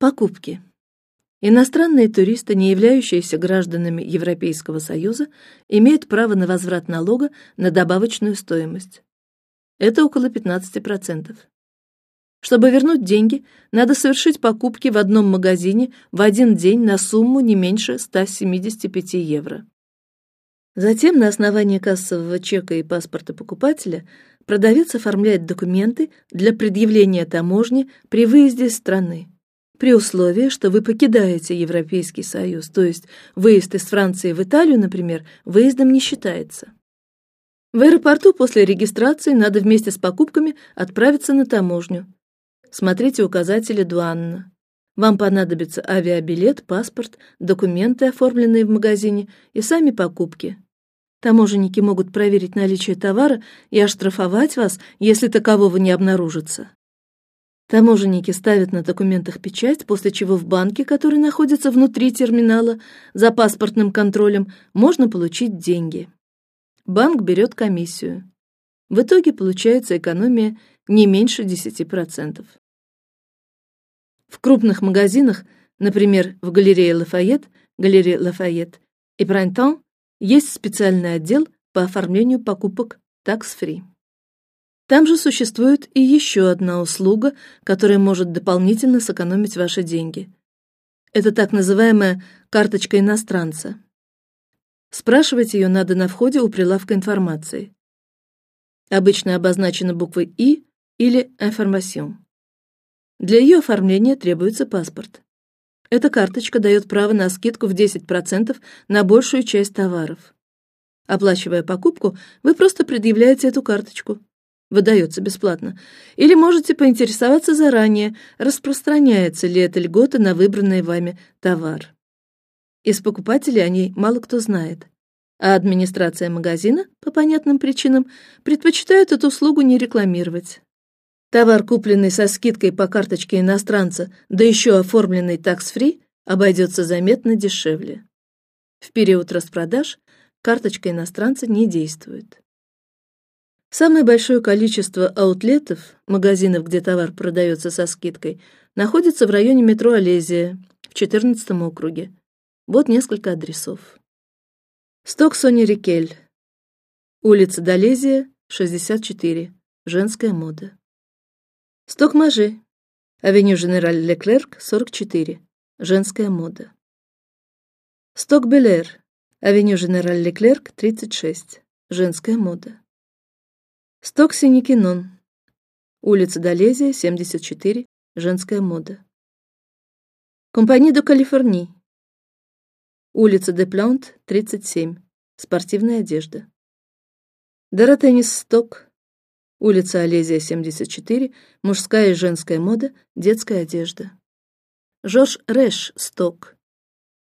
Покупки. Иностранные туристы, не являющиеся гражданами Европейского Союза, имеют право на возврат налога на добавочную стоимость. Это около 15 процентов. Чтобы вернуть деньги, надо совершить покупки в одном магазине в один день на сумму не меньше 175 евро. Затем на основании кассового чека и паспорта покупателя продавец оформляет документы для предъявления таможни при выезде из страны, при условии, что вы покидаете Европейский Союз, то есть выезд из Франции в Италию, например, выездом не считается. В аэропорту после регистрации надо вместе с покупками отправиться на таможню, Смотрите указатели Дуанна. Вам понадобится авиабилет, паспорт, документы, оформленные в магазине, и сами покупки. Таможенники могут проверить наличие товара и оштрафовать вас, если такового не обнаружится. Таможенники ставят на документах печать, после чего в банке, который находится внутри терминала, за паспортным контролем, можно получить деньги. Банк берет комиссию. В итоге получается экономия не меньше 10%. В крупных магазинах, например, в галерее Лафайет, галерее Лафайет и Принтон, есть специальный отдел по оформлению покупок tax-free. Там же существует и еще одна услуга, которая может дополнительно сэкономить ваши деньги. Это так называемая карточка иностранца. Спрашивать ее надо на входе у прилавка информации. Обычно обозначена буквой И или «Information». Для ее оформления требуется паспорт. Эта карточка дает право на скидку в 10% на большую часть товаров. Оплачивая покупку, вы просто предъявляете эту карточку. Выдается бесплатно. Или можете поинтересоваться заранее, распространяется ли эта льгота на выбранный вами товар. Из покупателей о ней мало кто знает, а администрация магазина по понятным причинам предпочитает эту услугу не рекламировать. Товар, купленный со скидкой по карточке иностранца, да еще оформленный такс-фри, обойдется заметно дешевле. В период распродаж карточка иностранца не действует. Самое большое количество аутлетов, магазинов, где товар продается со скидкой, находится в районе метро Олезия в 14 округе. Вот несколько адресов. Сток Сони Рикель, улица Долезия, 64, женская мода. Сток-мажи, авеню Женераль Леклерк, 44, женская мода. Сток-Белер, авеню Женераль Леклерк, 36, женская мода. Сток-Синикинон, улица Долезия, 74, женская мода. Компания до Калифорнии, улица Де Плант, 37, спортивная одежда. Доротенис Сток, Улица Олезия, 74, мужская и женская мода, детская одежда. Жорж Рэш, Сток.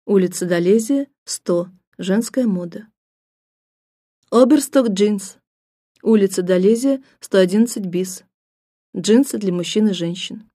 Улица Долезия, 100, женская мода. Оберсток джинс. Улица Долезия, 111 бис. Джинсы для мужчин и женщин.